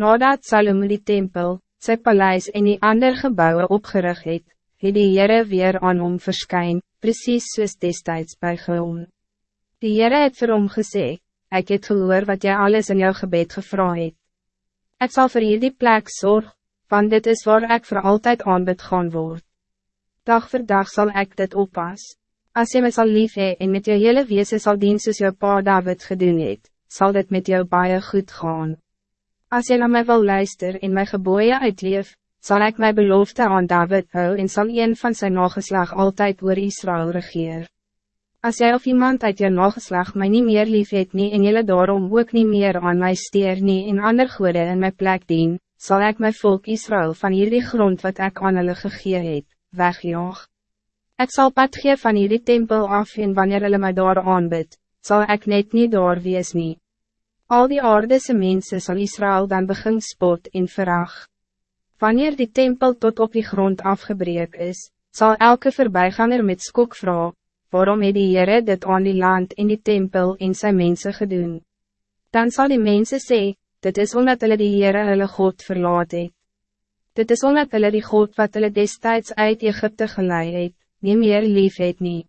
Nadat Salomo die tempel, sy paleis en die ander gebouwen opgerig het, het die Heere weer aan hom verskyn, precies soos destijds by Geon. Die Heere het vir hom gesê, ek het gehoor wat jy alles in jou gebed gevra het. Ek sal vir hierdie plek zorg, want dit is waar ik voor altijd aanbid gaan word. Dag voor dag zal ik dit oppas. Als je me zal lief hee en met jou hele wezen zal dien soos jou pa David gedoen het, zal dit met jou baie goed gaan. Als je naar mij wil luisteren en mijn geboeien uitleef, zal ik mijn belofte aan David hou en zal een van zijn nageslag altijd oor Israël regeer. Als jij of iemand uit je nageslag mij niet meer lief het nie en jylle daarom ook niet meer aan mij steer nie en ander goede in mijn plek dien, zal ik mijn volk Israël van hierdie grond wat ik aan hulle gegee het, wegjaag. Ik zal pad gee van hierdie tempel af en wanneer hulle my daar aanbid, zal ik net niet daar wees nie. Al die aardese mensen zal Israël dan begin spot en verag. Wanneer die tempel tot op die grond afgebreek is, zal elke voorbijganger met skok vraag, waarom het die Heere dit aan die land in die tempel en zijn mensen gedoen. Dan zal die mensen zeggen, dit is omdat hulle die Heere hulle God verlaat het. Dit is omdat hulle die God wat hulle destijds uit Egypte gelei het, nie meer lief het nie.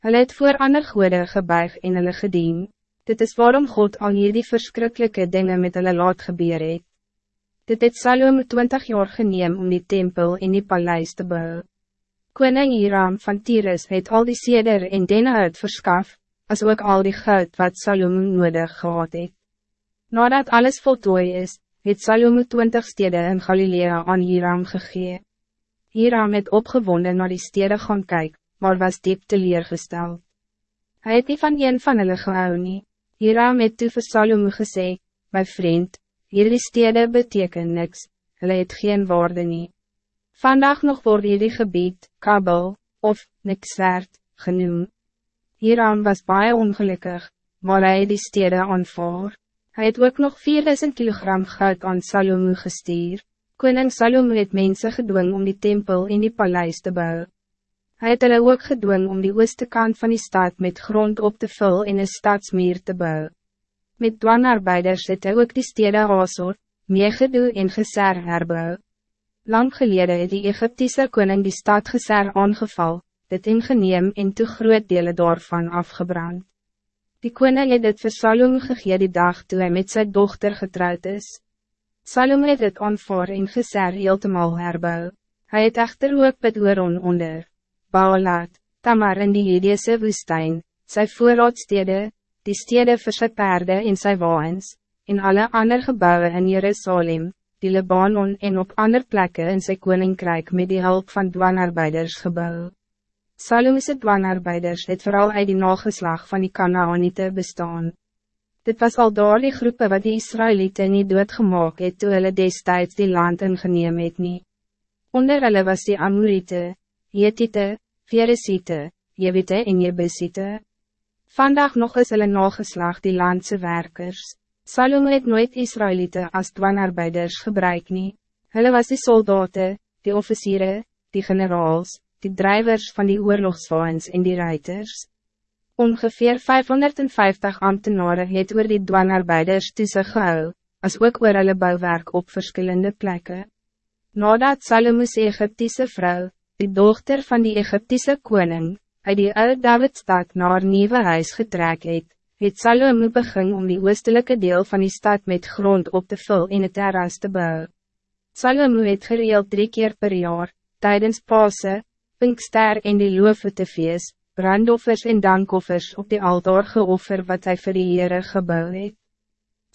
Hulle het voor ander goede gebuig en hulle gedien. Dit is waarom God al hierdie verschrikkelijke dingen met hulle laat gebeur het. Dit het Salome 20 jaar geneem om die tempel in die paleis te bouwen. Koning Hiram van Tyrus het al die seder en denne uit verskaf, as ook al die goud wat Salome nodig gehad het. Nadat alles voltooi is, het Salome twintig stede in Galilea aan Hiram gegee. Hiram het opgewonden naar die stede gaan kyk, maar was diep teleurgesteld. Hij het nie van een van hulle gehou nie. Hiram het toe vir Salome gesê, my vriend, hierdie stede beteken niks, hulle het geen waarde nie. Vandaag nog word hierdie gebied, Kabel, of Nikswerd, genoem. Hiram was baie ongelukkig, maar hij het die stede aanvaar. Hij het ook nog 4000 kilogram goud aan Salomo gestuur. Koning Salomo het mensen gedwong om die tempel in die paleis te bouwen. Hij het hulle ook gedwong om die ooste kant van die stad met grond op te vullen in een stadsmeer te bouwen. Met dwanarbeiders het hy ook die stede Hazor, Megedoe en Geser herbou. Lang geleden het die Egyptische koning die stad Geser aangeval, dit ingeneem en toe groot dele daarvan afgebrand. Die koning het dit vir Salome gegee die dag toe hij met zijn dochter getrouwd is. Salome het dit aanvaar en geser heeltemal herbou. Hij het echter ook met Ooron onder. Baalaat, Tamar in die Hedese woestijn, sy voorraadstede, die stede vir sy paarde en sy waans, en alle ander gebouwen in Jerusalem, die Libanon en op ander plekken in sy koninkrijk met die hulp van dwanarbeiders gebouw. Salomise dwanarbeiders het vooral uit die nageslag van die Kanaanite bestaan. Dit was al daar die groepen wat die Israëlieten niet doodgemaak het toe hulle destijds die land ingeneem het nie. Onder hulle was die Amorite, Jetite, Veresite, Jewite en Jebusite. Vandaag nog is hulle nageslag die landse werkers. Salome het nooit Israëlieten als dwanarbeiders gebruik nie. Hulle was die soldaten, die officieren, die generaals, die drijvers van die oorlogswaans en die ruiters. Ongeveer 550 ambtenaren het oor die dwanarbeiders tussen gehou, as ook oor hulle bouwwerk op verschillende plekken. Nadat Salomo's Egyptische vrouw, die dochter van die Egyptische koning, uit die oude Davidstad naar nieuwe huis getrek het, het Salomo begin om die oostelijke deel van die stad met grond op te vullen in het terras te bouwen. Salomo het gereeld drie keer per jaar, tijdens Pasen, Pinkster en die loofete feest, brandoffers en dankoffers op die altaar geoffer wat hij vir die Heere gebouw het.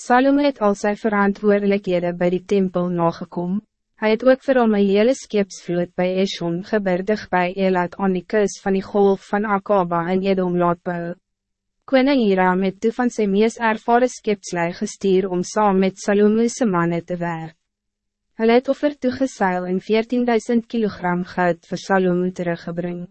Salome het al sy verantwoordelikhede bij die tempel nagekom. Hij het ook vir hom een hele skeepsvloot by Eshon geberdig by Elat aan die kus van die golf van Akaba en Edom laat bou. Koning Hiram het toe van sy mees ervare skeepslui gestuur om saam met Salome's manne te werk. Hulle het offer toegeseil en 14.000 kilogram goud vir Salome teruggebring.